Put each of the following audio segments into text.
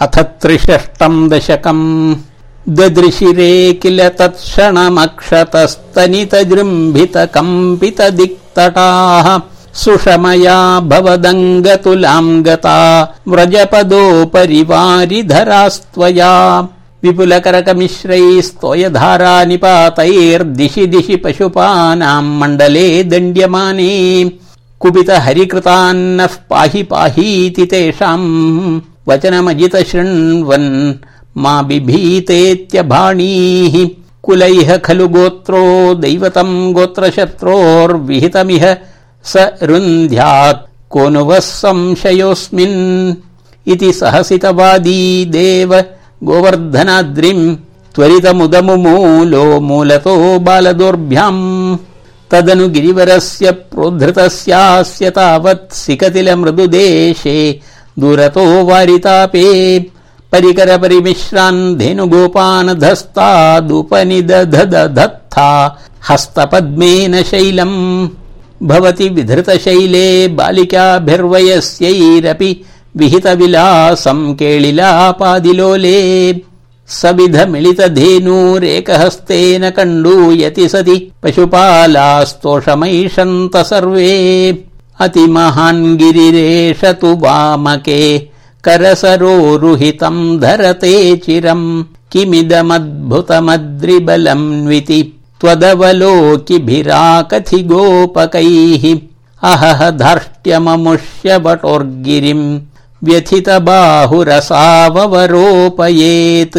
अथ त्रिषष्टम् दशकम्। ददृशिरे किल तत्क्षणमक्षतस्तनित जृम्भित कम्पित दिक्तटाः सुषमया भवदङ्गतुलाम् गता। व्रजपदोपरिवारिधरास्त्वया। विपुलकरकमिश्रैस्तोयधारा निपातैर्दिशि दिशि पशुपानाम् मण्डले दण्ड्यमाने। कुपित हरिकृतान्नः पाहि पाहीति तेषाम् वचनमजित शृण्वन् मा बिभीतेत्यभाणीः कुलैः खलु गोत्रो दैवतम् गोत्रशत्रोर्विहितमिह स रुन्ध्यात्। को नु वः संशयोऽस्मिन्? इति सहसितवादी देव गोवर्धनाद्रिम् त्वरितमुदमुमूलो मूलतो बालदोर्भ्याम्। तदनु गिरिवरस्य प्रोद्धृतस्यास्य तावत् सिकतिल मृदुदेशे दूरतो वारितापे परिकर परिमिश्रान् धेनुगोपान् धस्तादुपनिदधदधत्था हस्तपद्मेन शैलम् भवति विधृतशैले बालिकाभिर्वयस्यैरपि विहित विलासम् केळिलापादिलोले। सविध मिलित धेनूरेकहस्तेन कण्डूयति सति पशुपालास्तोषमैषन्त सर्वे अतिमहान् गिरिरेष तु वामके करसरोरुहितम् धरते चिरम् किमिदमद्भुतमद्रिबलम्विति त्वदवलोकिभिराकथि गोपकैः अहह धार्ष्ट्यममुष्य बाहुरसावरोपयेत्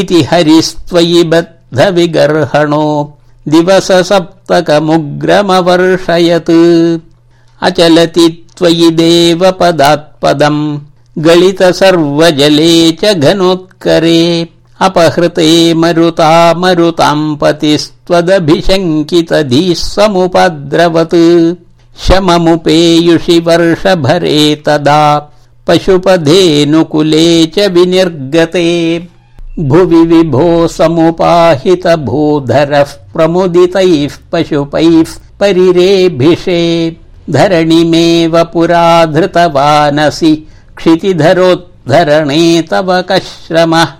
इति हरिस्त्वयि बद्ध विगर्हणो दिवस सप्तकमुग्रमवर्षयत् अचलति त्वयि देव पदात्पदम् गलित सर्वजले च घनोत्करे। अपहृते मरुता मरुताम् पतिस्त्वदभिशङ्कितधीः समुपद्रवत् शममुपेयुषि वर्षभरे तदा पशुपधेनुकुले च विनिर्गते। भुवि विभो समुपाहित भूधरः प्रमुदितैः पशुपैः परिरेभिषे धरणिमेव पुरा धृतवानसि क्षितिधरोद्धरणे तव कश्रमः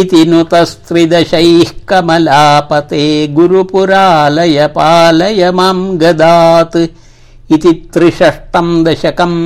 इति नुतस्त्रिदशैः कमलापते गुरुपुरालय पालय माम् गदात् इति त्रिषष्टम् दशकम्